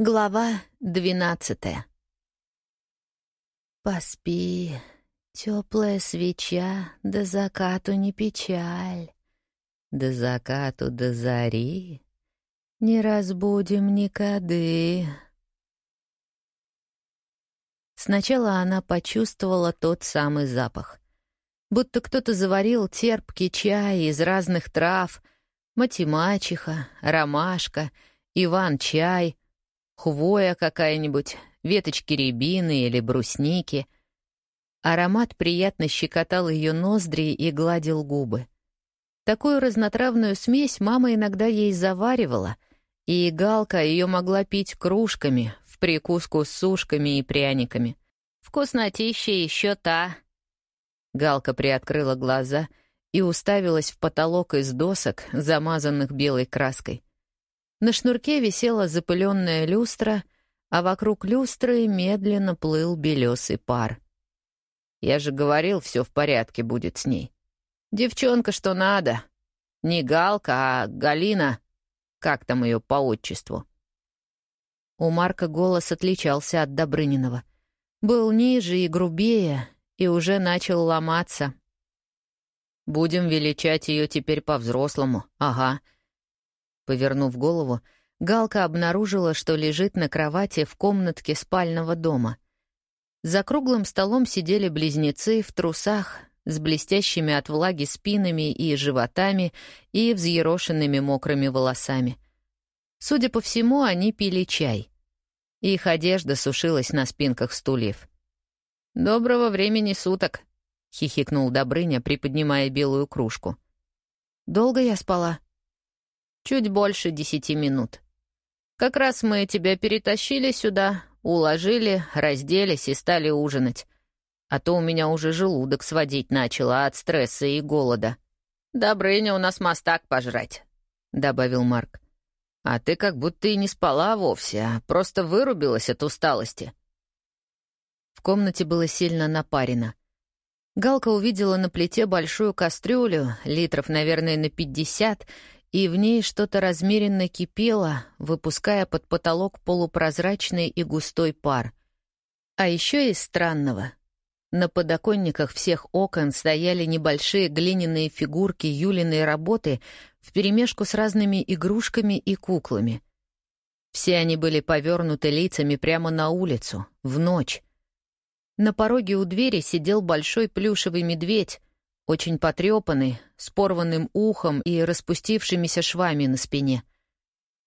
Глава двенадцатая. Поспи, теплая свеча, до закату не печаль, до закату до зари не разбудим никады. Сначала она почувствовала тот самый запах. Будто кто-то заварил терпкий чай из разных трав, матемачиха, ромашка, иван-чай — хвоя какая-нибудь, веточки рябины или брусники. Аромат приятно щекотал ее ноздри и гладил губы. Такую разнотравную смесь мама иногда ей заваривала, и Галка ее могла пить кружками, в прикуску с сушками и пряниками. «Вкуснотища еще та!» Галка приоткрыла глаза и уставилась в потолок из досок, замазанных белой краской. На шнурке висела запыленная люстра, а вокруг люстры медленно плыл белесый пар. Я же говорил, все в порядке будет с ней. Девчонка, что надо. Не Галка, а Галина. Как там ее по отчеству? У Марка голос отличался от Добрынинова. Был ниже и грубее, и уже начал ломаться. «Будем величать ее теперь по-взрослому, ага», Повернув голову, Галка обнаружила, что лежит на кровати в комнатке спального дома. За круглым столом сидели близнецы в трусах, с блестящими от влаги спинами и животами и взъерошенными мокрыми волосами. Судя по всему, они пили чай. Их одежда сушилась на спинках стульев. «Доброго времени суток», — хихикнул Добрыня, приподнимая белую кружку. «Долго я спала?» Чуть больше десяти минут. Как раз мы тебя перетащили сюда, уложили, разделись и стали ужинать. А то у меня уже желудок сводить начало от стресса и голода. «Добрыня у нас мастак пожрать», — добавил Марк. «А ты как будто и не спала вовсе, а просто вырубилась от усталости». В комнате было сильно напарено. Галка увидела на плите большую кастрюлю, литров, наверное, на пятьдесят, и в ней что-то размеренно кипело, выпуская под потолок полупрозрачный и густой пар. А еще из странного. На подоконниках всех окон стояли небольшие глиняные фигурки Юлиной работы вперемешку с разными игрушками и куклами. Все они были повернуты лицами прямо на улицу, в ночь. На пороге у двери сидел большой плюшевый медведь, очень потрепанный, с порванным ухом и распустившимися швами на спине.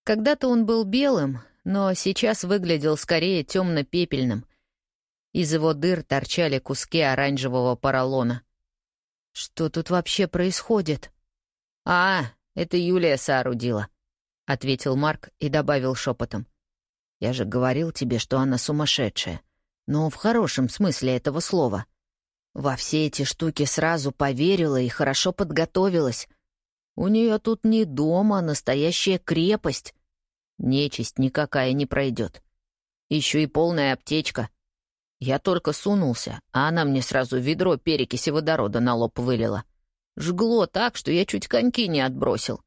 Когда-то он был белым, но сейчас выглядел скорее темно-пепельным. Из его дыр торчали куски оранжевого поролона. «Что тут вообще происходит?» «А, это Юлия соорудила», — ответил Марк и добавил шепотом. «Я же говорил тебе, что она сумасшедшая, но в хорошем смысле этого слова». Во все эти штуки сразу поверила и хорошо подготовилась. У нее тут не дом, а настоящая крепость. Нечисть никакая не пройдет. Еще и полная аптечка. Я только сунулся, а она мне сразу ведро перекиси водорода на лоб вылила. Жгло так, что я чуть коньки не отбросил.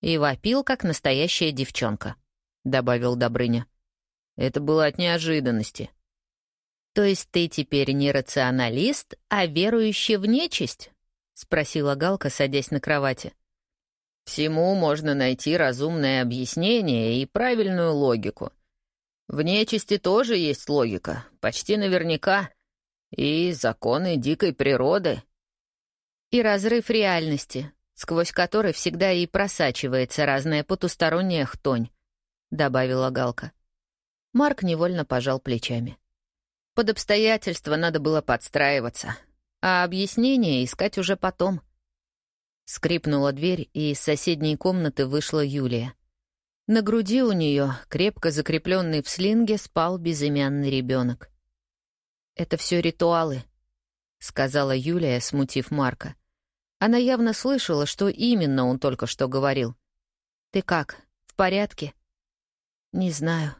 И вопил, как настоящая девчонка, — добавил Добрыня. Это было от неожиданности. «То есть ты теперь не рационалист, а верующий в нечисть?» — спросила Галка, садясь на кровати. «Всему можно найти разумное объяснение и правильную логику. В нечисти тоже есть логика, почти наверняка, и законы дикой природы». «И разрыв реальности, сквозь который всегда и просачивается разная потусторонняя хтонь», — добавила Галка. Марк невольно пожал плечами. Под обстоятельства надо было подстраиваться, а объяснение искать уже потом. Скрипнула дверь, и из соседней комнаты вышла Юлия. На груди у нее, крепко закрепленный в слинге, спал безымянный ребенок. «Это все ритуалы», — сказала Юлия, смутив Марка. Она явно слышала, что именно он только что говорил. «Ты как, в порядке?» «Не знаю»,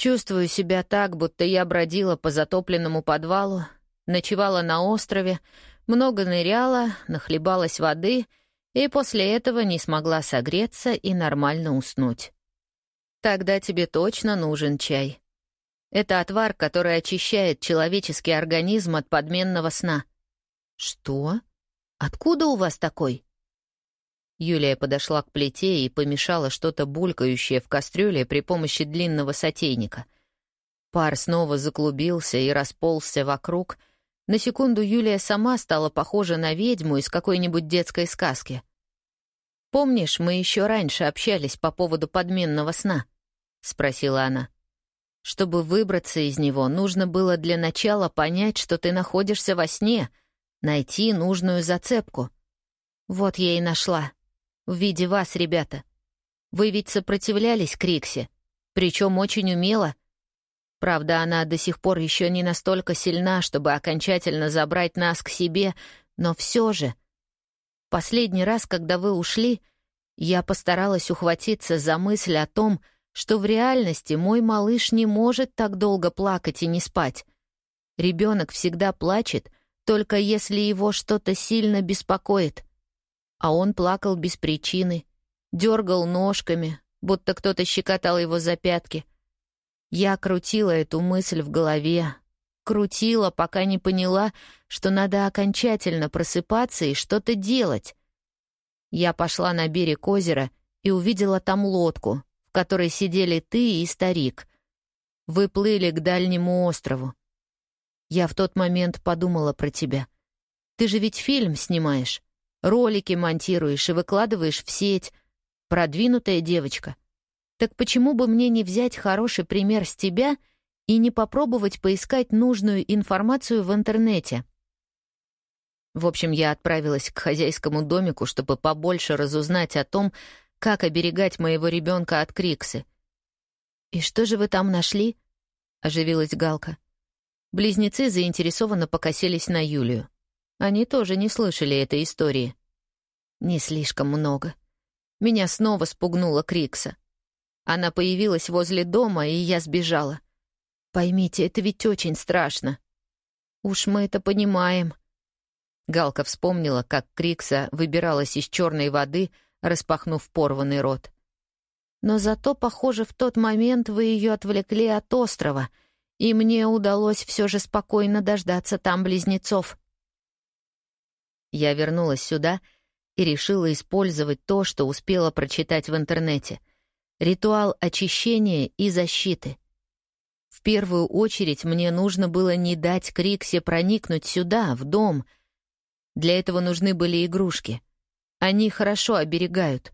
Чувствую себя так, будто я бродила по затопленному подвалу, ночевала на острове, много ныряла, нахлебалась воды и после этого не смогла согреться и нормально уснуть. Тогда тебе точно нужен чай. Это отвар, который очищает человеческий организм от подменного сна. Что? Откуда у вас такой? Юлия подошла к плите и помешала что-то булькающее в кастрюле при помощи длинного сотейника. Пар снова заклубился и расползся вокруг. На секунду Юлия сама стала похожа на ведьму из какой-нибудь детской сказки. «Помнишь, мы еще раньше общались по поводу подменного сна?» — спросила она. «Чтобы выбраться из него, нужно было для начала понять, что ты находишься во сне, найти нужную зацепку. Вот я и нашла. В виде вас, ребята. Вы ведь сопротивлялись Криксе, причем очень умело. Правда, она до сих пор еще не настолько сильна, чтобы окончательно забрать нас к себе, но все же. Последний раз, когда вы ушли, я постаралась ухватиться за мысль о том, что в реальности мой малыш не может так долго плакать и не спать. Ребенок всегда плачет, только если его что-то сильно беспокоит. А он плакал без причины, дергал ножками, будто кто-то щекотал его за пятки. Я крутила эту мысль в голове, крутила, пока не поняла, что надо окончательно просыпаться и что-то делать. Я пошла на берег озера и увидела там лодку, в которой сидели ты и старик. Вы плыли к дальнему острову. Я в тот момент подумала про тебя. Ты же ведь фильм снимаешь, ролики монтируешь и выкладываешь в сеть. Продвинутая девочка. Так почему бы мне не взять хороший пример с тебя и не попробовать поискать нужную информацию в интернете? В общем, я отправилась к хозяйскому домику, чтобы побольше разузнать о том, как оберегать моего ребенка от Криксы. «И что же вы там нашли?» — оживилась Галка. Близнецы заинтересованно покосились на Юлию. Они тоже не слышали этой истории. Не слишком много. Меня снова спугнула Крикса. Она появилась возле дома, и я сбежала. Поймите, это ведь очень страшно. Уж мы это понимаем. Галка вспомнила, как Крикса выбиралась из черной воды — распахнув порванный рот. Но зато, похоже, в тот момент вы ее отвлекли от острова, и мне удалось все же спокойно дождаться там близнецов. Я вернулась сюда и решила использовать то, что успела прочитать в интернете. Ритуал очищения и защиты. В первую очередь мне нужно было не дать Криксе проникнуть сюда, в дом. Для этого нужны были игрушки — они хорошо оберегают.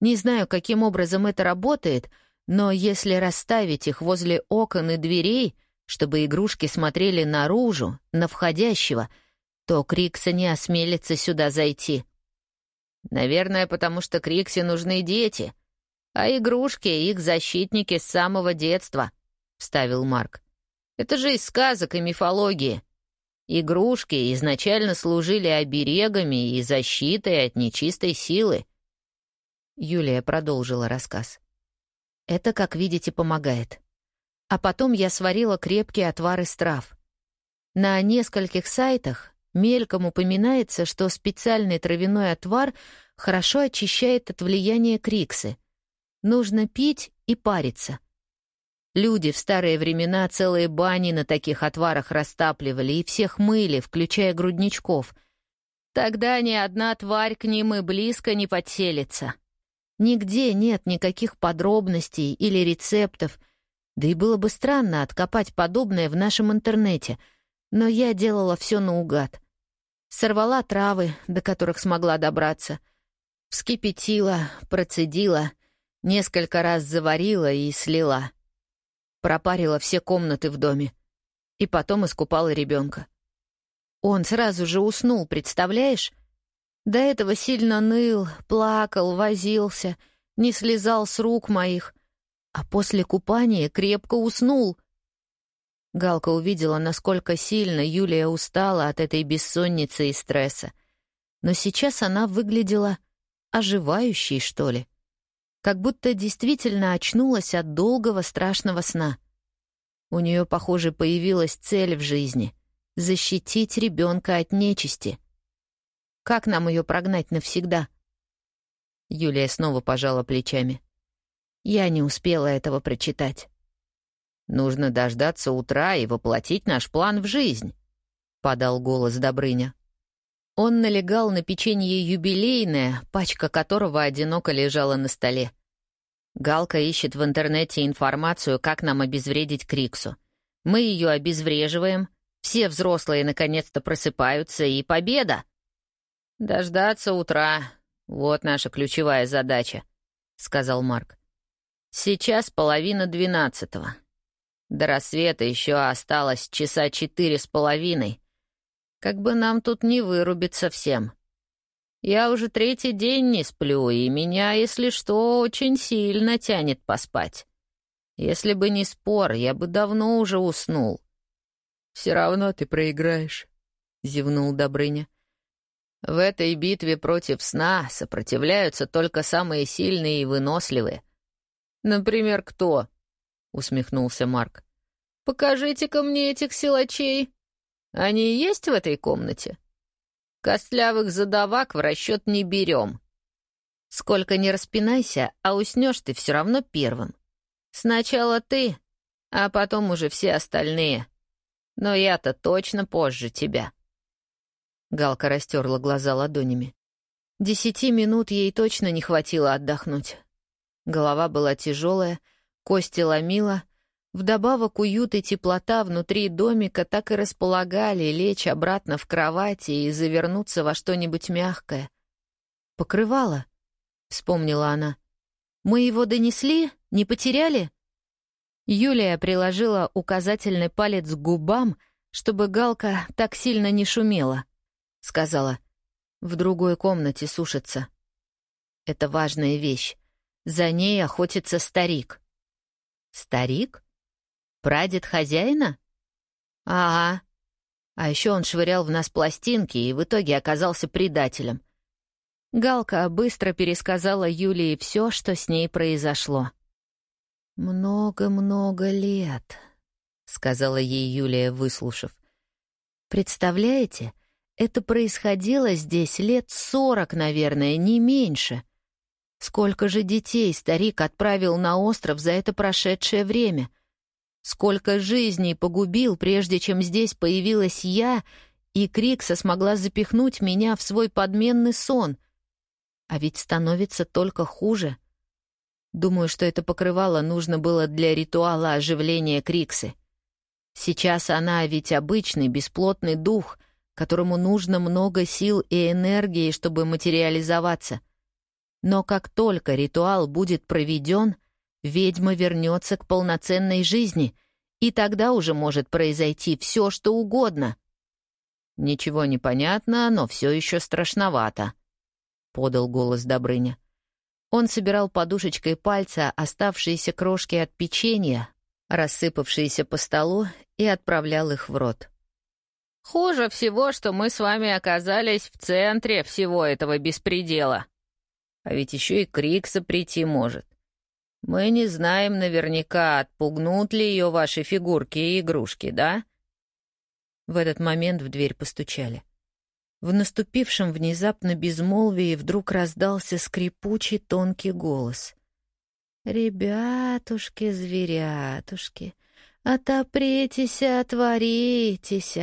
Не знаю, каким образом это работает, но если расставить их возле окон и дверей, чтобы игрушки смотрели наружу, на входящего, то Крикса не осмелится сюда зайти. Наверное, потому что Криксе нужны дети, а игрушки — их защитники с самого детства, — вставил Марк. Это же из сказок и мифологии. Игрушки изначально служили оберегами и защитой от нечистой силы. Юлия продолжила рассказ. Это, как видите, помогает. А потом я сварила крепкий отвар из трав. На нескольких сайтах мельком упоминается, что специальный травяной отвар хорошо очищает от влияния криксы. Нужно пить и париться — Люди в старые времена целые бани на таких отварах растапливали и всех мыли, включая грудничков. Тогда ни одна тварь к ним и близко не подселится. Нигде нет никаких подробностей или рецептов, да и было бы странно откопать подобное в нашем интернете, но я делала все наугад. Сорвала травы, до которых смогла добраться, вскипятила, процедила, несколько раз заварила и слила — пропарила все комнаты в доме и потом искупала ребенка. Он сразу же уснул, представляешь? До этого сильно ныл, плакал, возился, не слезал с рук моих, а после купания крепко уснул. Галка увидела, насколько сильно Юлия устала от этой бессонницы и стресса. Но сейчас она выглядела оживающей, что ли как будто действительно очнулась от долгого страшного сна. У нее, похоже, появилась цель в жизни — защитить ребенка от нечисти. Как нам ее прогнать навсегда? Юлия снова пожала плечами. Я не успела этого прочитать. «Нужно дождаться утра и воплотить наш план в жизнь», — подал голос Добрыня. Он налегал на печенье юбилейное, пачка которого одиноко лежала на столе. Галка ищет в интернете информацию, как нам обезвредить Криксу. Мы ее обезвреживаем, все взрослые наконец-то просыпаются, и победа! «Дождаться утра — вот наша ключевая задача», — сказал Марк. «Сейчас половина двенадцатого. До рассвета еще осталось часа четыре с половиной. Как бы нам тут не вырубиться всем. Я уже третий день не сплю, и меня, если что, очень сильно тянет поспать. Если бы не спор, я бы давно уже уснул. «Все равно ты проиграешь», — зевнул Добрыня. «В этой битве против сна сопротивляются только самые сильные и выносливые». «Например, кто?» — усмехнулся Марк. «Покажите-ка мне этих силачей. Они есть в этой комнате? Костлявых задавак в расчет не берем. Сколько не распинайся, а уснешь ты все равно первым. Сначала ты, а потом уже все остальные. Но я-то точно позже тебя». Галка растерла глаза ладонями. Десяти минут ей точно не хватило отдохнуть. Голова была тяжелая, кости ломила. Вдобавок уют и теплота внутри домика так и располагали лечь обратно в кровати и завернуться во что-нибудь мягкое. «Покрывало», — вспомнила она. «Мы его донесли? Не потеряли?» Юлия приложила указательный палец к губам, чтобы Галка так сильно не шумела. Сказала, «В другой комнате сушится». Это важная вещь. За ней охотится старик. Старик? Прадед хозяина? Ага. А еще он швырял в нас пластинки и в итоге оказался предателем. Галка быстро пересказала Юлии все, что с ней произошло. «Много-много лет», — сказала ей Юлия, выслушав. «Представляете, это происходило здесь лет сорок, наверное, не меньше. Сколько же детей старик отправил на остров за это прошедшее время? Сколько жизней погубил, прежде чем здесь появилась я, и Крикса смогла запихнуть меня в свой подменный сон? А ведь становится только хуже». Думаю, что это покрывало нужно было для ритуала оживления Криксы. Сейчас она ведь обычный бесплотный дух, которому нужно много сил и энергии, чтобы материализоваться. Но как только ритуал будет проведен, ведьма вернется к полноценной жизни, и тогда уже может произойти все, что угодно. «Ничего не понятно, но все еще страшновато», — подал голос Добрыня. Он собирал подушечкой пальца оставшиеся крошки от печенья, рассыпавшиеся по столу, и отправлял их в рот. «Хуже всего, что мы с вами оказались в центре всего этого беспредела. А ведь еще и Крикса прийти может. Мы не знаем наверняка, отпугнут ли ее ваши фигурки и игрушки, да?» В этот момент в дверь постучали. В наступившем внезапно безмолвии вдруг раздался скрипучий тонкий голос. «Ребятушки, зверятушки, отопритесь, отворитесь.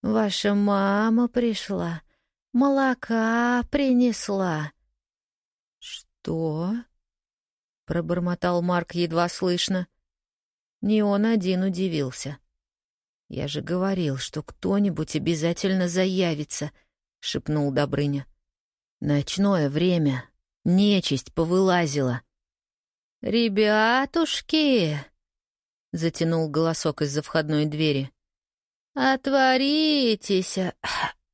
Ваша мама пришла, молока принесла». «Что?» — пробормотал Марк едва слышно. Не он один удивился. «Я же говорил, что кто-нибудь обязательно заявится», — шепнул Добрыня. «Ночное время. Нечисть повылазила». «Ребятушки!» — затянул голосок из-за входной двери. «Отворитесь!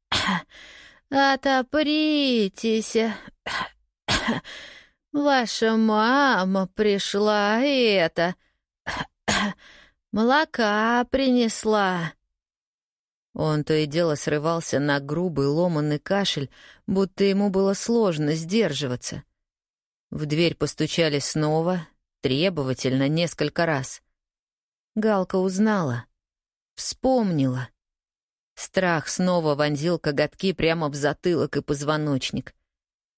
Отопритесь! Ваша мама пришла, и это...» Молока принесла!» Он то и дело срывался на грубый ломанный кашель, будто ему было сложно сдерживаться. В дверь постучали снова, требовательно, несколько раз. Галка узнала, вспомнила. Страх снова вонзил коготки прямо в затылок и позвоночник.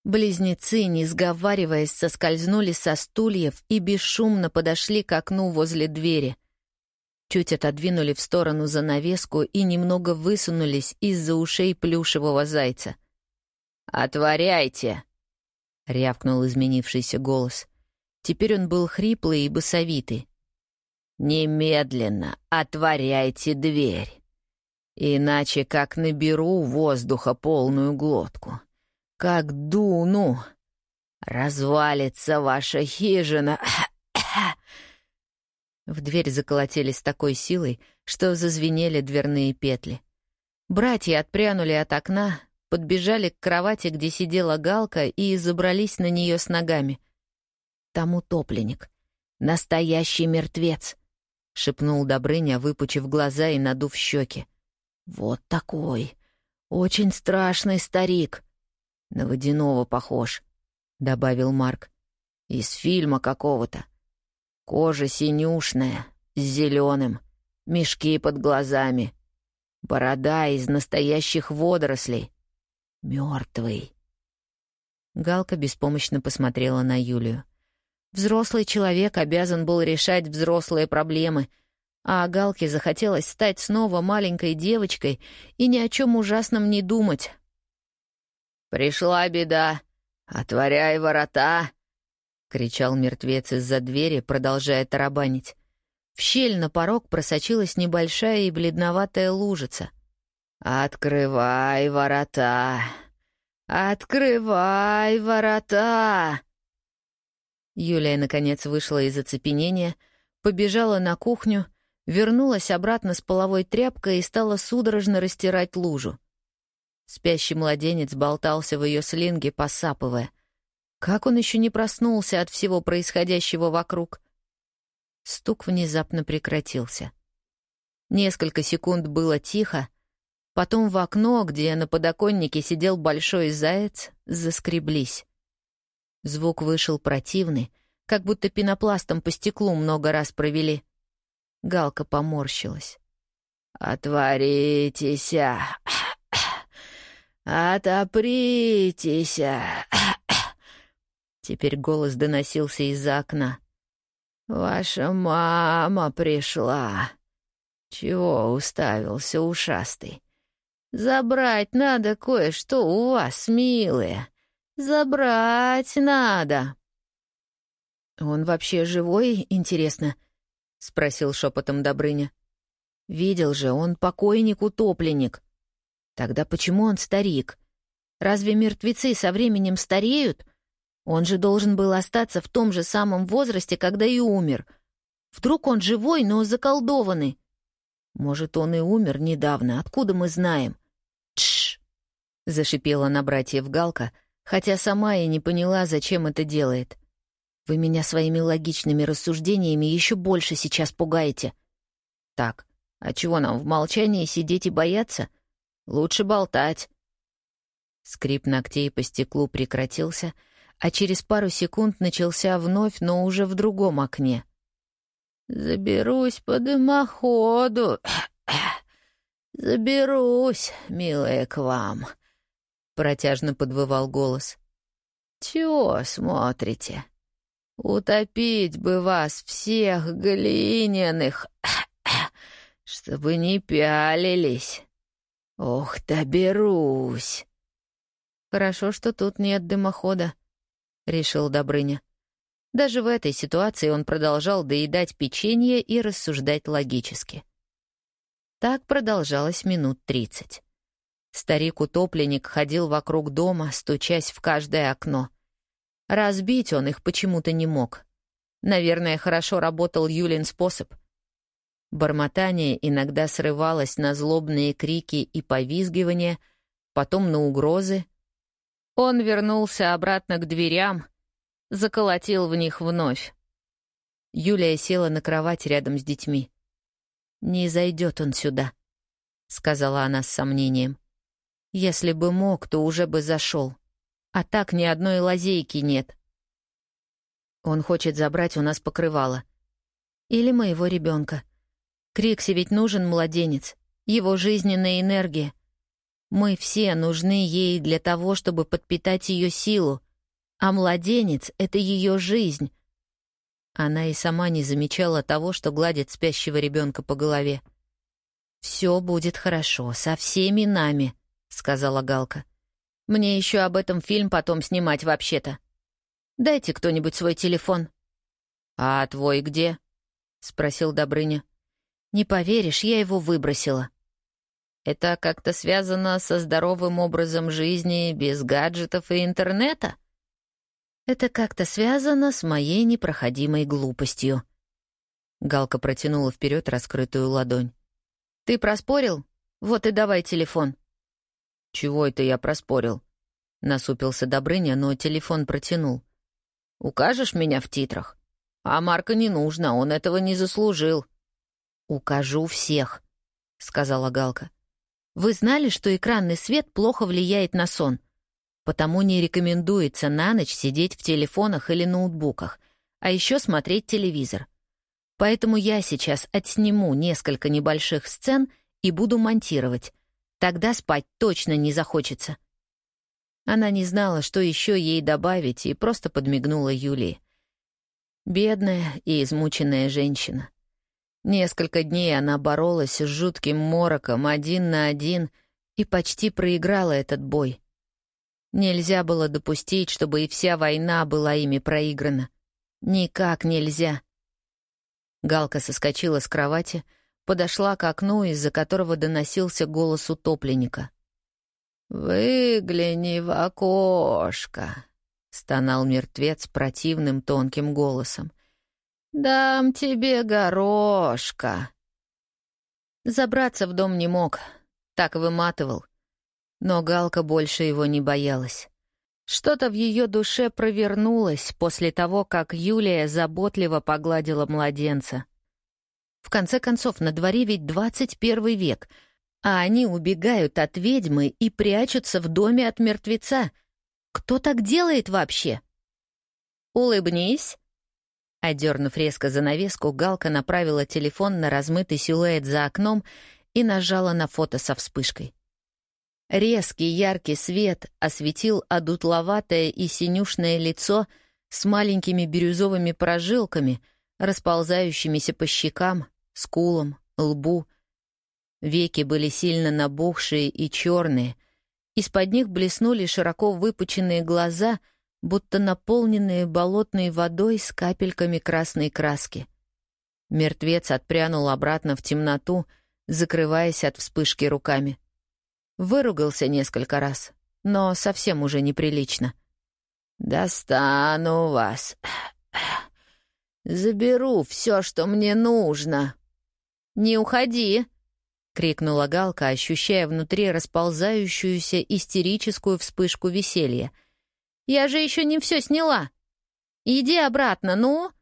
Близнецы, не сговариваясь, соскользнули со стульев и бесшумно подошли к окну возле двери. Чуть отодвинули в сторону занавеску и немного высунулись из-за ушей плюшевого зайца. «Отворяйте!» — рявкнул изменившийся голос. Теперь он был хриплый и басовитый. «Немедленно отворяйте дверь, иначе как наберу воздуха полную глотку, как дуну, развалится ваша хижина». В дверь заколотили с такой силой, что зазвенели дверные петли. Братья отпрянули от окна, подбежали к кровати, где сидела Галка, и забрались на нее с ногами. Там утопленник. Настоящий мертвец, — шепнул Добрыня, выпучив глаза и надув щеки. Вот такой. Очень страшный старик. На водяного похож, — добавил Марк. Из фильма какого-то. Кожа синюшная, с зеленым, мешки под глазами. Борода из настоящих водорослей. Мертвый. Галка беспомощно посмотрела на Юлию. Взрослый человек обязан был решать взрослые проблемы, а Галке захотелось стать снова маленькой девочкой и ни о чем ужасном не думать. «Пришла беда! Отворяй ворота!» — кричал мертвец из-за двери, продолжая тарабанить. В щель на порог просочилась небольшая и бледноватая лужица. «Открывай ворота! Открывай ворота!» Юлия, наконец, вышла из оцепенения, побежала на кухню, вернулась обратно с половой тряпкой и стала судорожно растирать лужу. Спящий младенец болтался в ее слинге, посапывая — как он еще не проснулся от всего происходящего вокруг? Стук внезапно прекратился. Несколько секунд было тихо, потом в окно, где на подоконнике сидел большой заяц, заскреблись. Звук вышел противный, как будто пенопластом по стеклу много раз провели. Галка поморщилась. «Отворитесь! Отопритесь!» Теперь голос доносился из-за окна. «Ваша мама пришла. Чего уставился ушастый? Забрать надо кое-что у вас, милые. Забрать надо». «Он вообще живой, интересно?» — спросил шепотом Добрыня. «Видел же, он покойник-утопленник. Тогда почему он старик? Разве мертвецы со временем стареют?» Он же должен был остаться в том же самом возрасте, когда и умер. Вдруг он живой, но заколдованный. Может, он и умер недавно, откуда мы знаем? Тш! зашипела на братьев Галка, хотя сама и не поняла, зачем это делает. Вы меня своими логичными рассуждениями еще больше сейчас пугаете. Так, а чего нам в молчании сидеть и бояться? Лучше болтать. Скрип ногтей по стеклу прекратился — а через пару секунд начался вновь, но уже в другом окне. «Заберусь по дымоходу. Заберусь, милая, к вам», — протяжно подвывал голос. «Чего смотрите? Утопить бы вас всех глиняных, чтобы не пялились. Ох, доберусь!» «Хорошо, что тут нет дымохода», — решил Добрыня. Даже в этой ситуации он продолжал доедать печенье и рассуждать логически. Так продолжалось минут тридцать. Старик-утопленник ходил вокруг дома, стучась в каждое окно. Разбить он их почему-то не мог. Наверное, хорошо работал Юлин способ. Бормотание иногда срывалось на злобные крики и повизгивания, потом на угрозы, он вернулся обратно к дверям, заколотил в них вновь. Юлия села на кровать рядом с детьми. «Не зайдет он сюда», — сказала она с сомнением. «Если бы мог, то уже бы зашел. А так ни одной лазейки нет. Он хочет забрать у нас покрывало. Или моего ребенка. Криксе ведь нужен младенец, его жизненная энергия. Мы все нужны ей для того, чтобы подпитать ее силу, а младенец — это ее жизнь. Она и сама не замечала того, что гладит спящего ребенка по голове. «Все будет хорошо, со всеми нами», — сказала Галка. «Мне еще об этом фильм потом снимать вообще-то. Дайте кто-нибудь свой телефон». «А твой где?» — спросил Добрыня. «Не поверишь, я его выбросила». «Это как-то связано со здоровым образом жизни без гаджетов и интернета?» «Это как-то связано с моей непроходимой глупостью». Галка протянула вперед раскрытую ладонь. «Ты проспорил? Вот и давай телефон». «Чего это я проспорил?» Насупился Добрыня, но телефон протянул. «Укажешь меня в титрах? А Марка не нужно, он этого не заслужил». «Укажу всех», — сказала Галка. «Вы знали, что экранный свет плохо влияет на сон? Потому не рекомендуется на ночь сидеть в телефонах или ноутбуках, а еще смотреть телевизор. Поэтому я сейчас отсниму несколько небольших сцен и буду монтировать. Тогда спать точно не захочется. Она не знала, что еще ей добавить, и просто подмигнула Юлии. Бедная и измученная женщина. Несколько дней она боролась с жутким мороком один на один и почти проиграла этот бой. Нельзя было допустить, чтобы и вся война была ими проиграна. Никак нельзя. Галка соскочила с кровати, подошла к окну, из-за которого доносился голос утопленника. «Выгляни в окошко», — стонал мертвец противным тонким голосом. «Дам тебе горошка». Забраться в дом не мог, так выматывал. Но Галка больше его не боялась. Что-то в ее душе провернулось после того, как Юлия заботливо погладила младенца. В конце концов, на дворе ведь 21 век, а они убегают от ведьмы и прячутся в доме от мертвеца. Кто так делает вообще? «Улыбнись!» Одернув резко занавеску, Галка направила телефон на размытый силуэт за окном и нажала на фото со вспышкой. Резкий яркий свет осветил одутловатое и синюшное лицо с маленькими бирюзовыми прожилками, расползающимися по щекам, скулам, лбу. Веки были сильно набухшие и черные. Из-под них блеснули широко выпученные глаза, будто наполненные болотной водой с капельками красной краски. Мертвец отпрянул обратно в темноту, закрываясь от вспышки руками. Выругался несколько раз, но совсем уже неприлично. «Достану вас. Заберу все, что мне нужно». «Не уходи!» — крикнула Галка, ощущая внутри расползающуюся истерическую вспышку веселья. «Я же еще не все сняла! Иди обратно, ну!»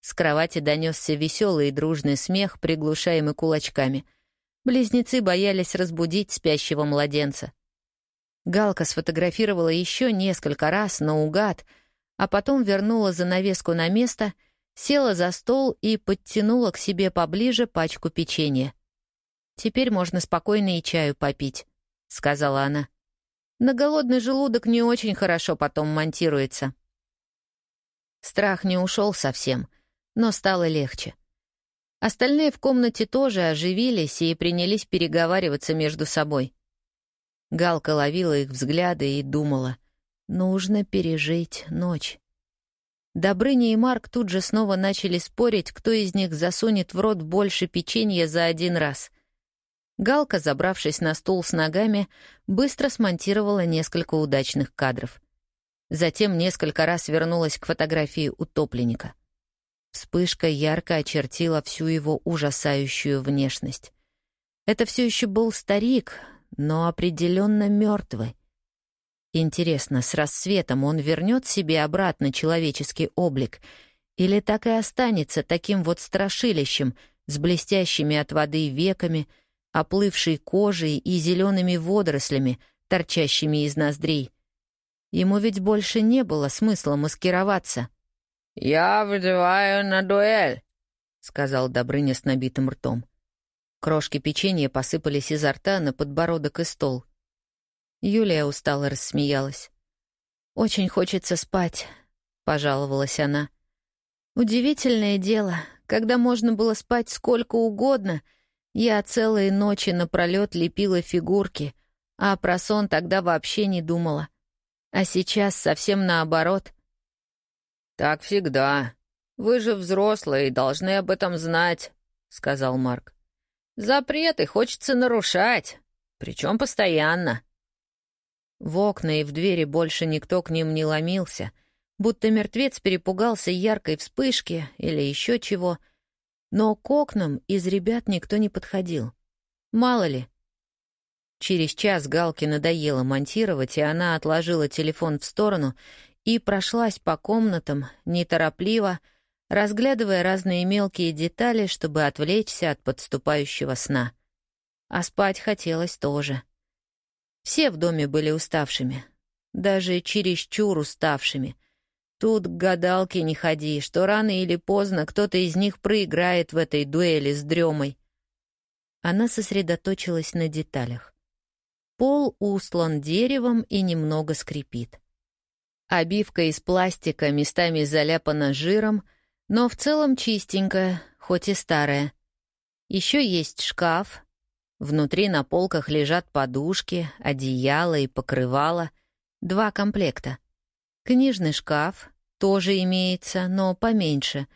С кровати донесся веселый и дружный смех, приглушаемый кулачками — Близнецы боялись разбудить спящего младенца. Галка сфотографировала еще несколько раз наугад, а потом вернула занавеску на место, села за стол и подтянула к себе поближе пачку печенья. «Теперь можно спокойно и чаю попить», — сказала она. «На голодный желудок не очень хорошо потом монтируется». Страх не ушел совсем, но стало легче. Остальные в комнате тоже оживились и принялись переговариваться между собой. Галка ловила их взгляды и думала, нужно пережить ночь. Добрыня и Марк тут же снова начали спорить, кто из них засунет в рот больше печенья за один раз. Галка, забравшись на стул с ногами, быстро смонтировала несколько удачных кадров. Затем несколько раз вернулась к фотографии утопленника — Вспышка ярко очертила всю его ужасающую внешность. Это все еще был старик, но определенно мертвый. Интересно, с рассветом он вернет себе обратно человеческий облик или так и останется таким вот страшилищем с блестящими от воды веками, оплывшей кожей и зелеными водорослями, торчащими из ноздрей. Ему ведь больше не было смысла маскироваться — «Я выдеваю на дуэль», — сказал Добрыня с набитым ртом. Крошки печенья посыпались изо рта на подбородок и стол. Юлия устало рассмеялась. «Очень хочется спать», — пожаловалась она. «Удивительное дело, когда можно было спать сколько угодно, я целые ночи напролёт лепила фигурки, а про сон тогда вообще не думала. А сейчас совсем наоборот». «Так всегда. Вы же взрослые и должны об этом знать», — сказал Марк. Запреты хочется нарушать, причем постоянно. В окна и в двери больше никто к ним не ломился, будто мертвец перепугался яркой вспышки или еще чего. Но к окнам из ребят никто не подходил. Мало ли. Через час Галке надоело монтировать, и она отложила телефон в сторону и прошлась по комнатам, неторопливо, разглядывая разные мелкие детали, чтобы отвлечься от подступающего сна. А спать хотелось тоже. Все в доме были уставшими, даже чересчур уставшими. Тут к гадалке не ходи, что рано или поздно кто-то из них проиграет в этой дуэли с дремой. Она сосредоточилась на деталях. Пол услан деревом и немного скрипит. Обивка из пластика местами заляпана жиром — но в целом чистенькая, хоть и старая. Еще есть шкаф. Внутри на полках лежат подушки, одеяло и покрывало. Два комплекта. Книжный шкаф тоже имеется, но поменьше.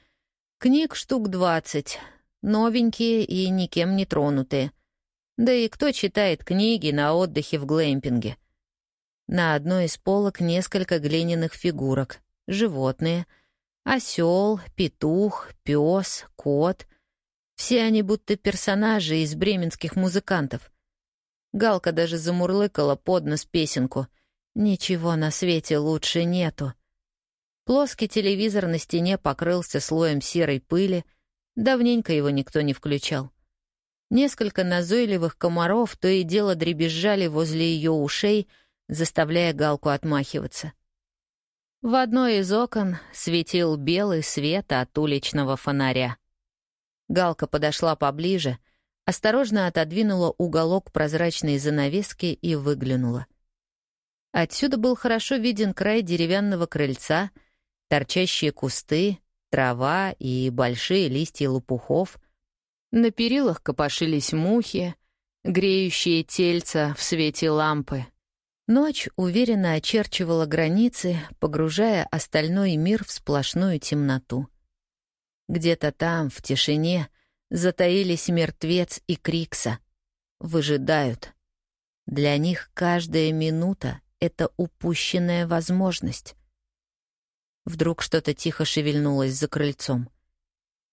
Книг штук двадцать, новенькие и никем не тронутые. Да и кто читает книги на отдыхе в глэмпинге? На одной из полок несколько глиняных фигурок, животные — Осел, петух, пес, кот. Все они будто персонажи из бременских музыкантов. Галка даже замурлыкала под нос песенку. «Ничего на свете лучше нету». Плоский телевизор на стене покрылся слоем серой пыли. Давненько его никто не включал. Несколько назойливых комаров то и дело дребезжали возле ее ушей, заставляя Галку отмахиваться. В одной из окон светил белый свет от уличного фонаря. Галка подошла поближе, осторожно отодвинула уголок прозрачной занавески и выглянула. Отсюда был хорошо виден край деревянного крыльца, торчащие кусты, трава и большие листья лопухов. На перилах копошились мухи, греющие тельца в свете лампы — Ночь уверенно очерчивала границы, погружая остальной мир в сплошную темноту. Где-то там, в тишине, затаились мертвец и Крикса. Выжидают. Для них каждая минута — это упущенная возможность. Вдруг что-то тихо шевельнулось за крыльцом.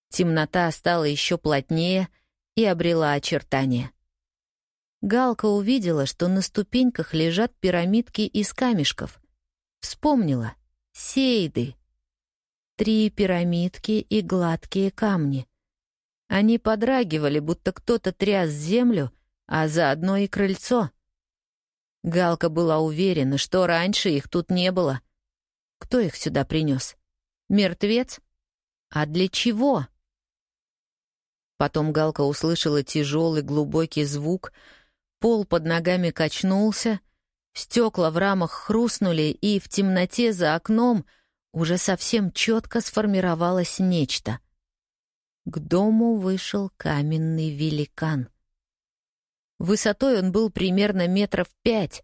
Темнота стала еще плотнее и обрела очертания. Галка увидела, что на ступеньках лежат пирамидки из камешков. Вспомнила. Сейды. Три пирамидки и гладкие камни. Они подрагивали, будто кто-то тряс землю, а заодно и крыльцо. Галка была уверена, что раньше их тут не было. Кто их сюда принес? Мертвец? А для чего? Потом Галка услышала тяжелый глубокий звук — Пол под ногами качнулся, стекла в рамах хрустнули, и в темноте за окном уже совсем четко сформировалось нечто. К дому вышел каменный великан. Высотой он был примерно метров пять,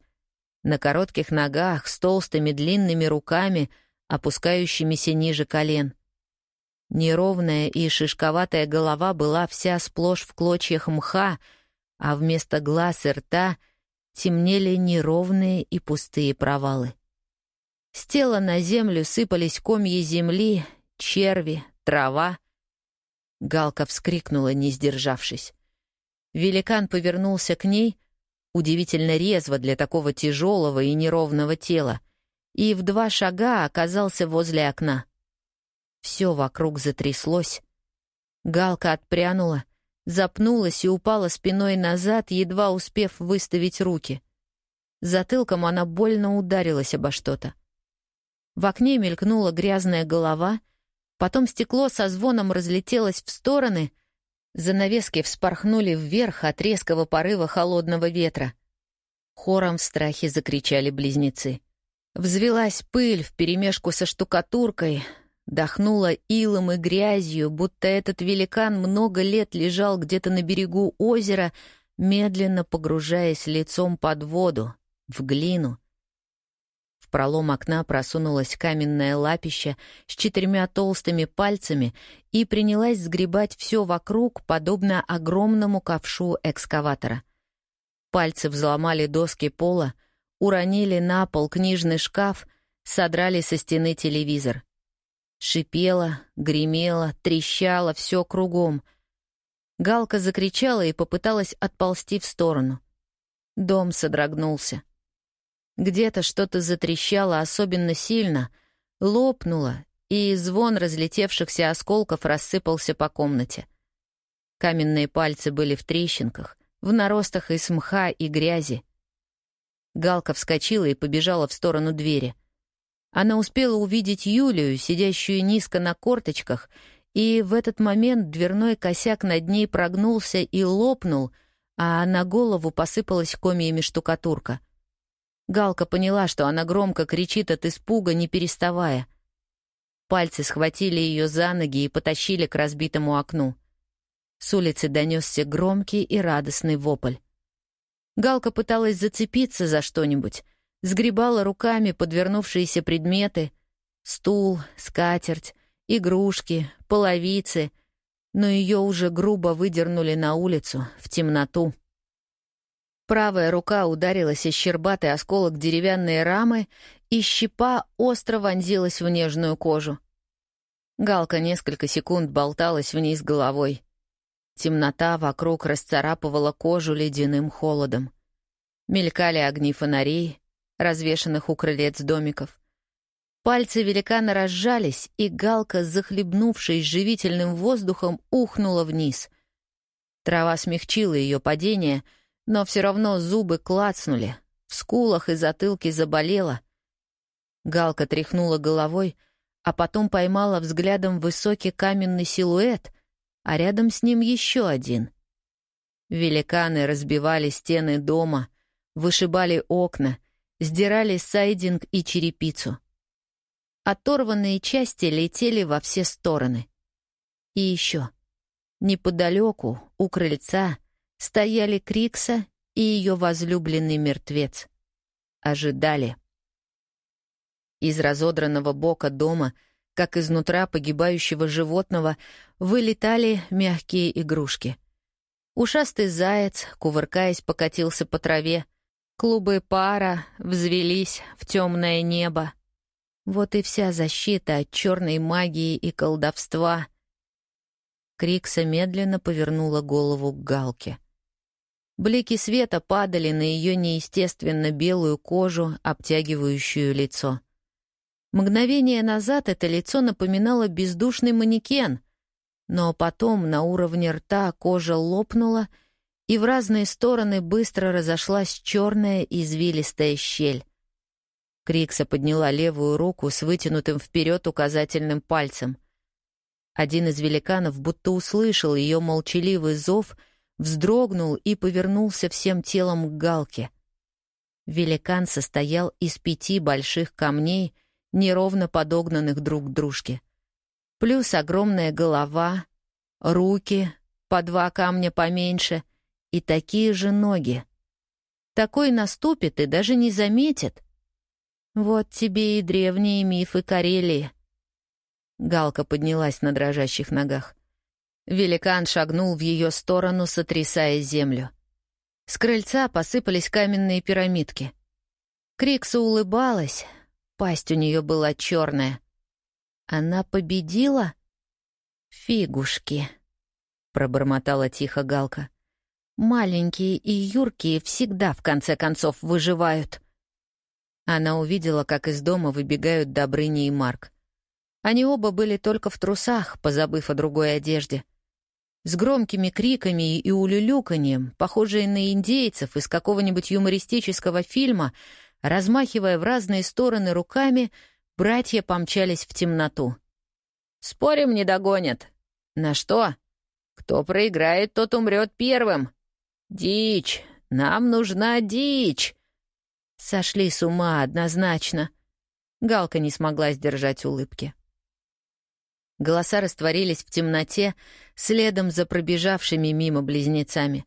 на коротких ногах, с толстыми длинными руками, опускающимися ниже колен. Неровная и шишковатая голова была вся сплошь в клочьях мха — а вместо глаз и рта темнели неровные и пустые провалы. С тела на землю сыпались комья земли, черви, трава. Галка вскрикнула, не сдержавшись. Великан повернулся к ней, удивительно резво для такого тяжелого и неровного тела, и в два шага оказался возле окна. Все вокруг затряслось. Галка отпрянула, запнулась и упала спиной назад, едва успев выставить руки. Затылком она больно ударилась обо что-то. В окне мелькнула грязная голова, потом стекло со звоном разлетелось в стороны, Занавески вспорхнули вверх от резкого порыва холодного ветра. Хором в страхе закричали близнецы. Взвелась пыль вперемешку со штукатуркой, дохнула илом и грязью, будто этот великан много лет лежал где-то на берегу озера, медленно погружаясь лицом под воду, в глину. Пролом окна просунулась каменная лапища с четырьмя толстыми пальцами и принялась сгребать все вокруг, подобно огромному ковшу экскаватора. Пальцы взломали доски пола, уронили на пол книжный шкаф, содрали со стены телевизор. Шипело, гремело, трещало все кругом. Галка закричала и попыталась отползти в сторону. Дом содрогнулся. Где-то что-то затрещало особенно сильно, лопнуло, и звон разлетевшихся осколков рассыпался по комнате. Каменные пальцы были в трещинках, в наростах из мха и грязи. Галка вскочила и побежала в сторону двери. Она успела увидеть Юлию, сидящую низко на корточках, и в этот момент дверной косяк над ней прогнулся и лопнул, а на голову посыпалась комьями штукатурка. Галка поняла, что она громко кричит от испуга, не переставая. Пальцы схватили ее за ноги и потащили к разбитому окну. С улицы донесся громкий и радостный вопль. Галка пыталась зацепиться за что-нибудь, сгребала руками подвернувшиеся предметы — стул, скатерть, игрушки, половицы, но ее уже грубо выдернули на улицу, в темноту. Правая рука ударилась о щербатый осколок деревянной рамы, и щепа остро вонзилась в нежную кожу. Галка несколько секунд болталась вниз головой. Темнота вокруг расцарапывала кожу ледяным холодом. Мелькали огни фонарей, развешанных у крылец домиков. Пальцы великана разжались, и галка, захлебнувшись живительным воздухом, ухнула вниз. Трава смягчила ее падение — но все равно зубы клацнули, в скулах и затылке заболело. Галка тряхнула головой, а потом поймала взглядом высокий каменный силуэт, а рядом с ним еще один. Великаны разбивали стены дома, вышибали окна, сдирали сайдинг и черепицу. Оторванные части летели во все стороны. И еще. Неподалеку, у крыльца, стояли Крикса и ее возлюбленный мертвец. Ожидали. Из разодранного бока дома, как изнутра погибающего животного, вылетали мягкие игрушки. Ушастый заяц, кувыркаясь, покатился по траве. Клубы пара взвелись в темное небо. Вот и вся защита от черной магии и колдовства. Крикса медленно повернула голову к Галке. Блики света падали на ее неестественно белую кожу, обтягивающую лицо. Мгновение назад это лицо напоминало бездушный манекен, но потом на уровне рта кожа лопнула, и в разные стороны быстро разошлась черная извилистая щель. Крикса подняла левую руку с вытянутым вперед указательным пальцем. Один из великанов будто услышал ее молчаливый зов — вздрогнул и повернулся всем телом к галке. Великан состоял из пяти больших камней, неровно подогнанных друг к дружке. Плюс огромная голова, руки, по два камня поменьше, и такие же ноги. Такой наступит и даже не заметит. Вот тебе и древние мифы Карелии. Галка поднялась на дрожащих ногах. Великан шагнул в ее сторону, сотрясая землю. С крыльца посыпались каменные пирамидки. Крикса улыбалась, пасть у нее была черная. Она победила? Фигушки, пробормотала тихо Галка. Маленькие и юркие всегда в конце концов выживают. Она увидела, как из дома выбегают Добрыня и Марк. Они оба были только в трусах, позабыв о другой одежде с громкими криками и улюлюканьем, похожие на индейцев из какого-нибудь юмористического фильма, размахивая в разные стороны руками, братья помчались в темноту. «Спорим, не догонят». «На что?» Кто проиграет, тот умрет первым. Дичь! Нам нужна дичь!» Сошли с ума однозначно. Галка не смогла сдержать улыбки. Голоса растворились в темноте, следом за пробежавшими мимо близнецами.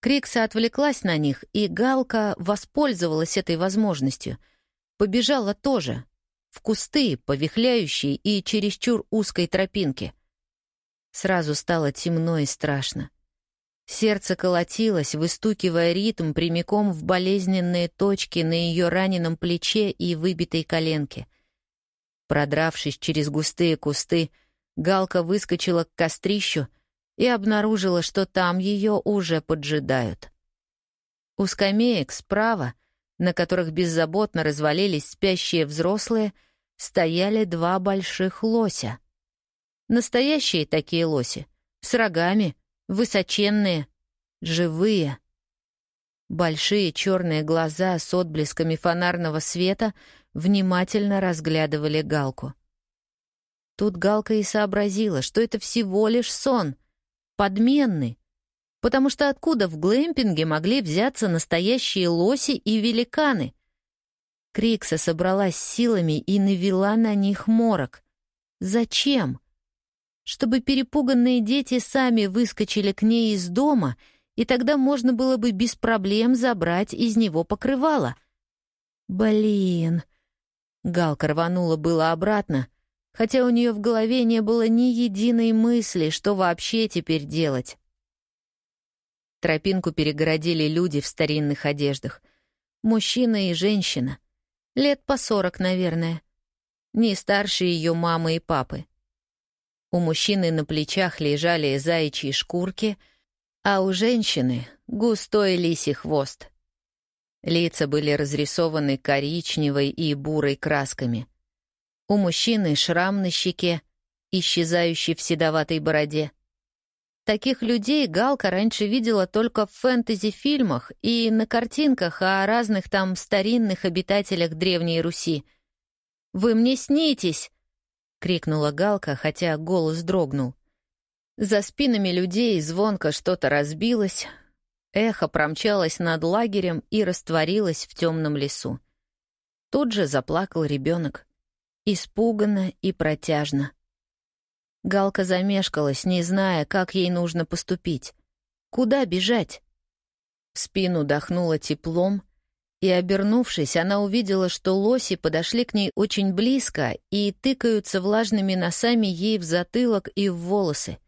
Крикса отвлеклась на них, и Галка воспользовалась этой возможностью. Побежала тоже, в кусты, по вихляющей и чересчур узкой тропинке. Сразу стало темно и страшно. Сердце колотилось, выстукивая ритм прямиком в болезненные точки на ее раненом плече и выбитой коленке. Продравшись через густые кусты, Галка выскочила к кострищу и обнаружила, что там ее уже поджидают. У скамеек справа, на которых беззаботно развалились спящие взрослые, стояли два больших лося. Настоящие такие лоси, с рогами, высоченные, живые. Большие черные глаза с отблесками фонарного света внимательно разглядывали Галку. Тут Галка и сообразила, что это всего лишь сон — подменный, потому что откуда в глэмпинге могли взяться настоящие лоси и великаны? Крикса собралась силами и навела на них морок. Зачем? Чтобы перепуганные дети сами выскочили к ней из дома, и тогда можно было бы без проблем забрать из него покрывало. Блин. Галка рванула было обратно, хотя у нее в голове не было ни единой мысли, что вообще теперь делать. Тропинку перегородили люди в старинных одеждах. Мужчина и женщина. Лет по сорок, наверное. Не старше ее мамы и папы. У мужчины на плечах лежали заячьи шкурки, а у женщины — густой лисий хвост. Лица были разрисованы коричневой и бурой красками — у мужчины шрам на щеке, исчезающий в седоватой бороде. Таких людей Галка раньше видела только в фэнтези-фильмах и на картинках о разных там старинных обитателях Древней Руси. «Вы мне снитесь!» — крикнула Галка, хотя голос дрогнул. За спинами людей звонко что-то разбилось, эхо промчалось над лагерем и растворилось в темном лесу. Тут же заплакал ребенок испуганно и протяжно. Галка замешкалась, не зная, как ей нужно поступить. Куда бежать? В спину дохнуло теплом, и, обернувшись, она увидела, что лоси подошли к ней очень близко и тыкаются влажными носами ей в затылок и в волосы.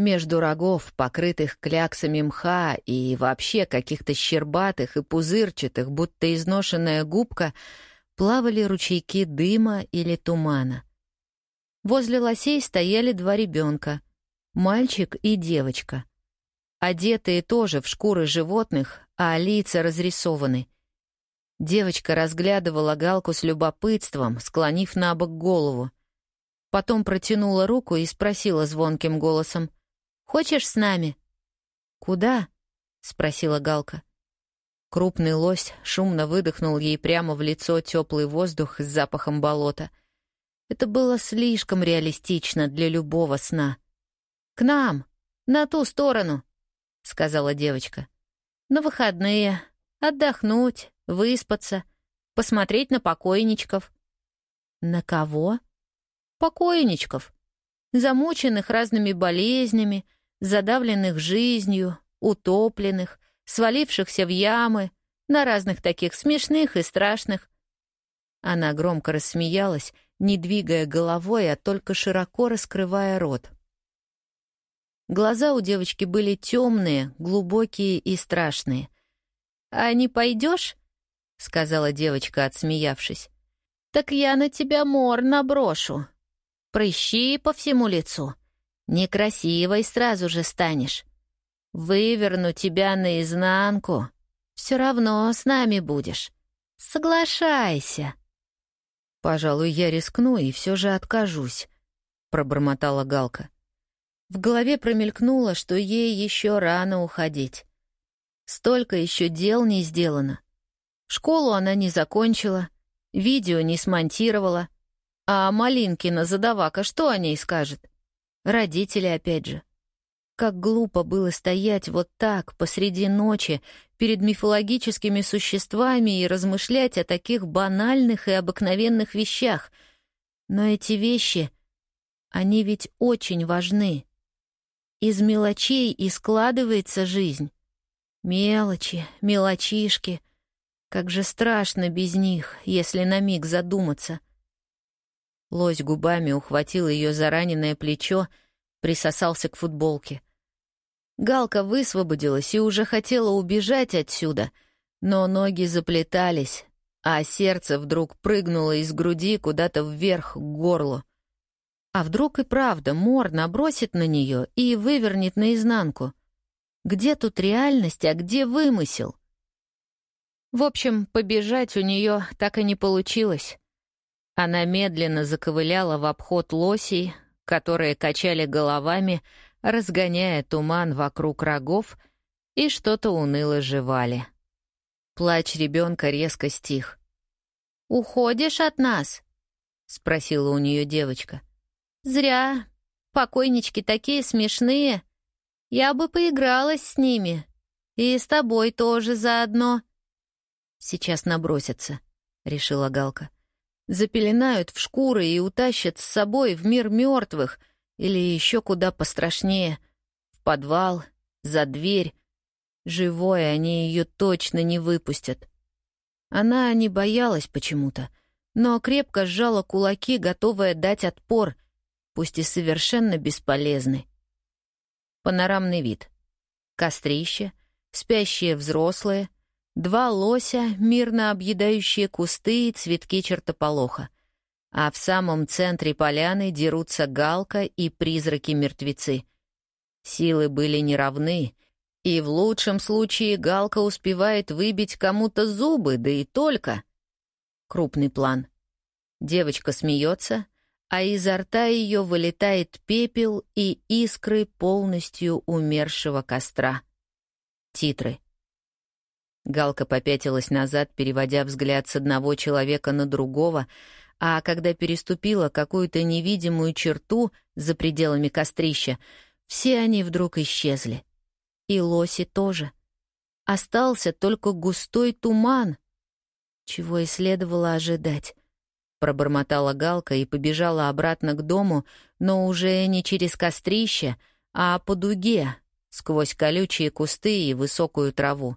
Между рогов, покрытых кляксами мха и вообще каких-то щербатых и пузырчатых, будто изношенная губка — плавали ручейки дыма или тумана. Возле лосей стояли два ребенка — мальчик и девочка. Одетые тоже в шкуры животных, а лица разрисованы. Девочка разглядывала Галку с любопытством, склонив на бок голову. Потом протянула руку и спросила звонким голосом. «Хочешь с нами?» «Куда?» — спросила Галка. Крупный лось шумно выдохнул ей прямо в лицо теплый воздух с запахом болота. Это было слишком реалистично для любого сна. «К нам! На ту сторону!» — сказала девочка. «На выходные. Отдохнуть, выспаться, посмотреть на покойничков». «На кого?» «Покойничков. Замученных разными болезнями, задавленных жизнью, утопленных, свалившихся в ямы, на разных таких смешных и страшных. Она громко рассмеялась, не двигая головой, а только широко раскрывая рот. Глаза у девочки были темные, глубокие и страшные. «А не пойдешь?» — сказала девочка, отсмеявшись. «Так я на тебя мор наброшу. Прыщи по всему лицу. Некрасивой сразу же станешь. Выверну тебя наизнанку. Все равно с нами будешь. Соглашайся. Пожалуй, я рискну и все же откажусь, пробормотала Галка. В голове промелькнуло, что ей еще рано уходить. Столько еще дел не сделано. Школу она не закончила, видео не смонтировала. А Малинкина задавака что о ней скажет? Родители опять же. как глупо было стоять вот так, посреди ночи, перед мифологическими существами и размышлять о таких банальных и обыкновенных вещах. Но эти вещи, они ведь очень важны. Из мелочей и складывается жизнь. Мелочи, мелочишки. Как же страшно без них, если на миг задуматься. Лось губами ухватил ее за раненое плечо, присосался к футболке — Галка высвободилась и уже хотела убежать отсюда, но ноги заплетались, а сердце вдруг прыгнуло из груди куда-то вверх к горлу. А вдруг и правда Мор набросит на нее и вывернет наизнанку? Где тут реальность, а где вымысел? В общем, побежать у нее так и не получилось. Она медленно заковыляла в обход лосей, которые качали головами, разгоняя туман вокруг рогов, и что-то уныло жевали. Плач ребенка резко стих. «Уходишь от нас?» — спросила у нее девочка. «Зря. Покойнички такие смешные. Я бы поигралась с ними. И с тобой тоже заодно». «Сейчас набросятся», — решила Галка. «Запеленают в шкуры и утащат с собой в мир мертвых, или еще куда пострашнее. В подвал, за дверь. Живой они ее точно не выпустят. Она не боялась почему-то, но крепко сжала кулаки, готовая дать отпор, пусть и совершенно бесполезный. Панорамный вид. Кострище, спящие взрослые, два лося, мирно объедающие кусты и цветки чертополоха — а в самом центре поляны дерутся галка и призраки-мертвецы. Силы были неравны, и в лучшем случае галка успевает выбить кому-то зубы, да и только. Крупный план. Девочка смеется, а изо рта ее вылетает пепел и искры полностью умершего костра. Титры. Галка попятилась назад, переводя взгляд с одного человека на другого, а когда переступила какую-то невидимую черту за пределами кострища, все они вдруг исчезли. И лоси тоже. Остался только густой туман, чего и следовало ожидать. Пробормотала Галка и побежала обратно к дому, но уже не через кострище, а по дуге, сквозь колючие кусты и высокую траву.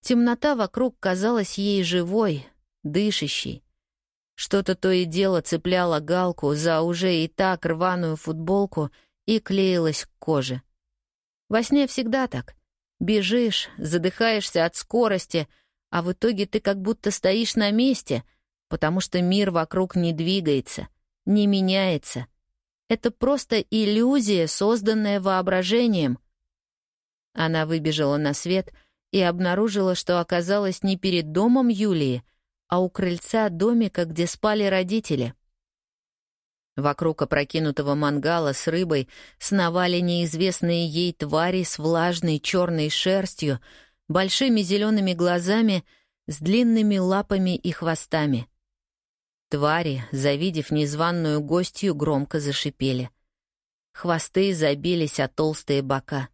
Темнота вокруг казалась ей живой, дышащей. Что-то то и дело цепляло галку за уже и так рваную футболку и клеилось к коже. Во сне всегда так. Бежишь, задыхаешься от скорости, а в итоге ты как будто стоишь на месте, потому что мир вокруг не двигается, не меняется. Это просто иллюзия, созданная воображением. Она выбежала на свет и обнаружила, что оказалась не перед домом Юлии, а у крыльца домика, где спали родители. Вокруг опрокинутого мангала с рыбой сновали неизвестные ей твари с влажной черной шерстью, большими зелеными глазами, с длинными лапами и хвостами. Твари, завидев незваную гостью, громко зашипели. Хвосты забились о толстые бока.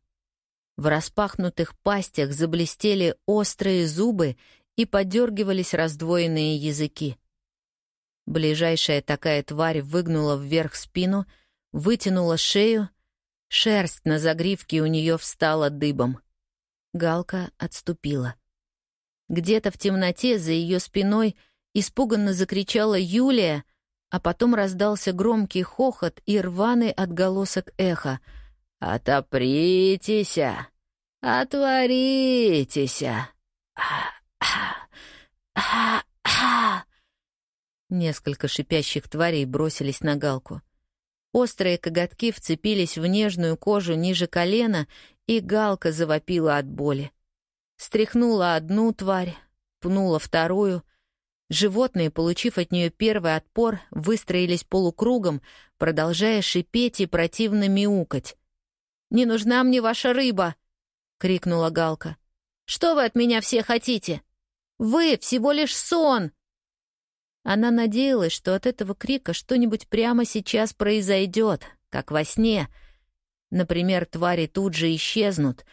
В распахнутых пастях заблестели острые зубы и подергивались раздвоенные языки. Ближайшая такая тварь выгнула вверх спину, вытянула шею, шерсть на загривке у нее встала дыбом. Галка отступила. Где-то в темноте за ее спиной испуганно закричала Юлия, а потом раздался громкий хохот и рваный отголосок эха. «Отопритесь! Отворитесь!» Несколько шипящих тварей бросились на галку. Острые коготки вцепились в нежную кожу ниже колена, и галка завопила от боли. Стряхнула одну тварь, пнула вторую. Животные, получив от нее первый отпор, выстроились полукругом, продолжая шипеть и противно мяукать. «Не нужна мне ваша рыба!» — крикнула галка. «Что вы от меня все хотите? Вы всего лишь сон!» Она надеялась, что от этого крика что-нибудь прямо сейчас произойдет, как во сне. Например, твари тут же исчезнут,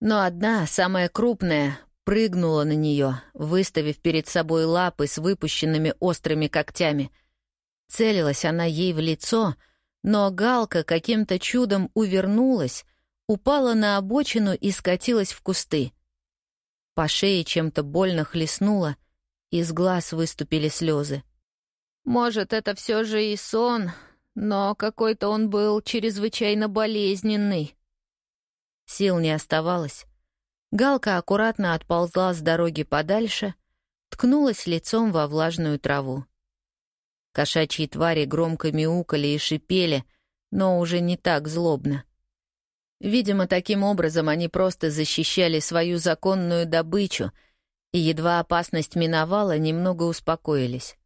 но одна, самая крупная, прыгнула на нее, выставив перед собой лапы с выпущенными острыми когтями. Целилась она ей в лицо, но галка каким-то чудом увернулась, упала на обочину и скатилась в кусты. По шее чем-то больно хлестнуло, из глаз выступили слезы. Может, это все же и сон, но какой-то он был чрезвычайно болезненный. Сил не оставалось. Галка аккуратно отползла с дороги подальше, ткнулась лицом во влажную траву. Кошачьи твари громко мяукали и шипели, но уже не так злобно. Видимо, таким образом они просто защищали свою законную добычу, и едва опасность миновала, немного успокоились.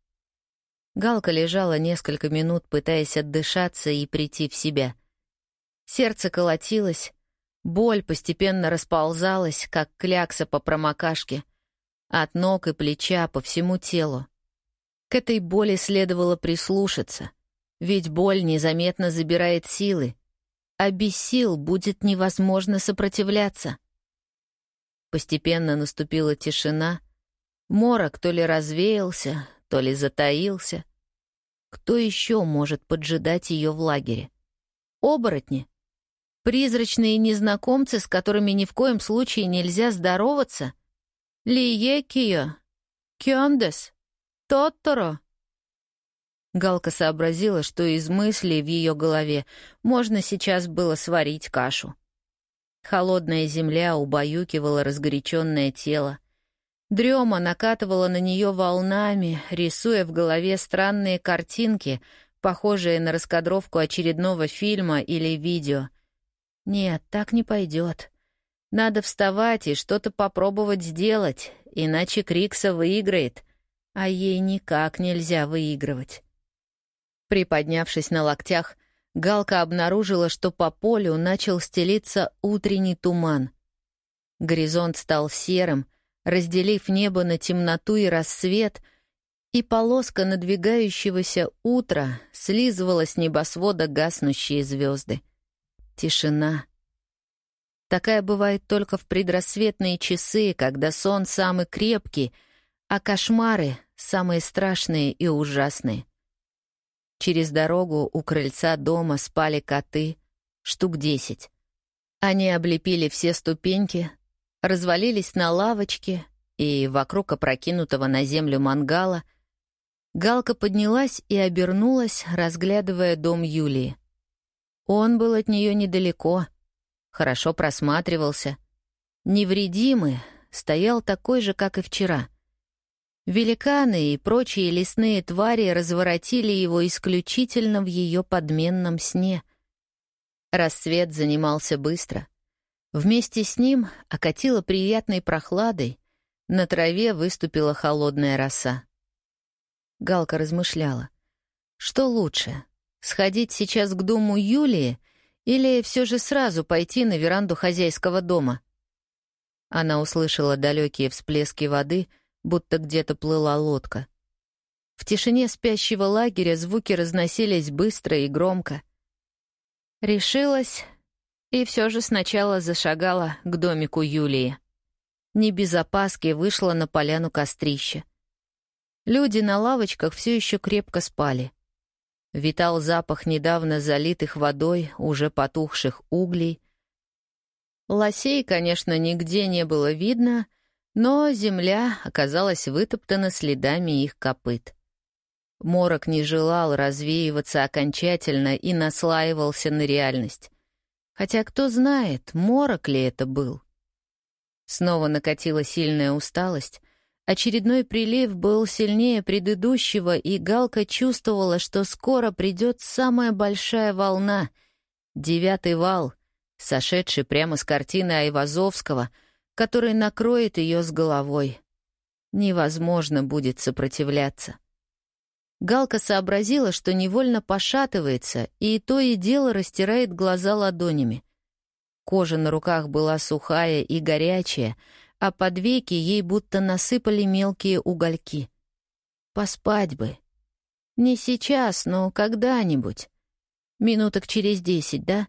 Галка лежала несколько минут, пытаясь отдышаться и прийти в себя. Сердце колотилось, боль постепенно расползалась, как клякса по промокашке, от ног и плеча по всему телу. К этой боли следовало прислушаться, ведь боль незаметно забирает силы, а без сил будет невозможно сопротивляться. Постепенно наступила тишина, морок то ли развеялся, то ли затаился. Кто еще может поджидать ее в лагере? Оборотни? Призрачные незнакомцы, с которыми ни в коем случае нельзя здороваться? Лиекио? Кёндес? Тотторо? Галка сообразила, что из мыслей в ее голове можно сейчас было сварить кашу. Холодная земля убаюкивала разгоряченное тело. Дрема накатывала на нее волнами, рисуя в голове странные картинки, похожие на раскадровку очередного фильма или видео. Нет, так не пойдет. Надо вставать и что-то попробовать сделать, иначе Крикса выиграет, а ей никак нельзя выигрывать. Приподнявшись на локтях, Галка обнаружила, что по полю начал стелиться утренний туман. Горизонт стал серым, разделив небо на темноту и рассвет, и полоска надвигающегося утра слизывала с небосвода гаснущие звезды. Тишина. Такая бывает только в предрассветные часы, когда сон самый крепкий, а кошмары — самые страшные и ужасные. Через дорогу у крыльца дома спали коты, штук десять. Они облепили все ступеньки, развалились на лавочке и вокруг опрокинутого на землю мангала. Галка поднялась и обернулась, разглядывая дом Юлии. Он был от нее недалеко, хорошо просматривался. Невредимый, стоял такой же, как и вчера — Великаны и прочие лесные твари разворотили его исключительно в ее подменном сне. Рассвет занимался быстро. Вместе с ним окатило приятной прохладой, на траве выступила холодная роса. Галка размышляла. Что лучше, сходить сейчас к дому Юлии или все же сразу пойти на веранду хозяйского дома? Она услышала далекие всплески воды — будто где-то плыла лодка. В тишине спящего лагеря звуки разносились быстро и громко. Решилась и все же сначала зашагала к домику Юлии. Не без опаски вышла на поляну кострища. Люди на лавочках все еще крепко спали. Витал запах недавно залитых водой, уже потухших углей. Лосей, конечно, нигде не было видно — но земля оказалась вытоптана следами их копыт. Морок не желал развеиваться окончательно и наслаивался на реальность. Хотя кто знает, морок ли это был. Снова накатила сильная усталость. Очередной прилив был сильнее предыдущего, и Галка чувствовала, что скоро придет самая большая волна — девятый вал, сошедший прямо с картины Айвазовского — который накроет ее с головой. Невозможно будет сопротивляться. Галка сообразила, что невольно пошатывается, и то и дело растирает глаза ладонями. Кожа на руках была сухая и горячая, а под веки ей будто насыпали мелкие угольки. Поспать бы. Не сейчас, но когда-нибудь. Минуток через десять, да?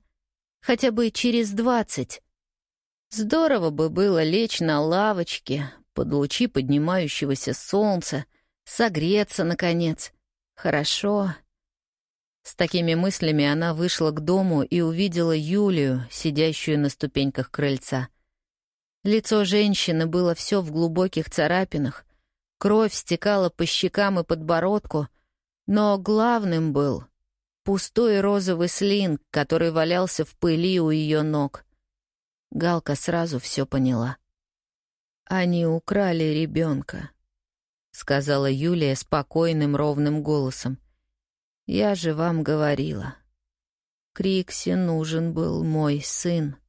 хотя бы через двадцать. Здорово бы было лечь на лавочке под лучи поднимающегося солнца, согреться, наконец. Хорошо. С такими мыслями она вышла к дому и увидела Юлию, сидящую на ступеньках крыльца. Лицо женщины было все в глубоких царапинах, кровь стекала по щекам и подбородку, но главным был пустой розовый слинг, который валялся в пыли у ее ног. Галка сразу все поняла. «Они украли ребенка», — сказала Юлия спокойным ровным голосом. «Я же вам говорила. Криксе нужен был мой сын».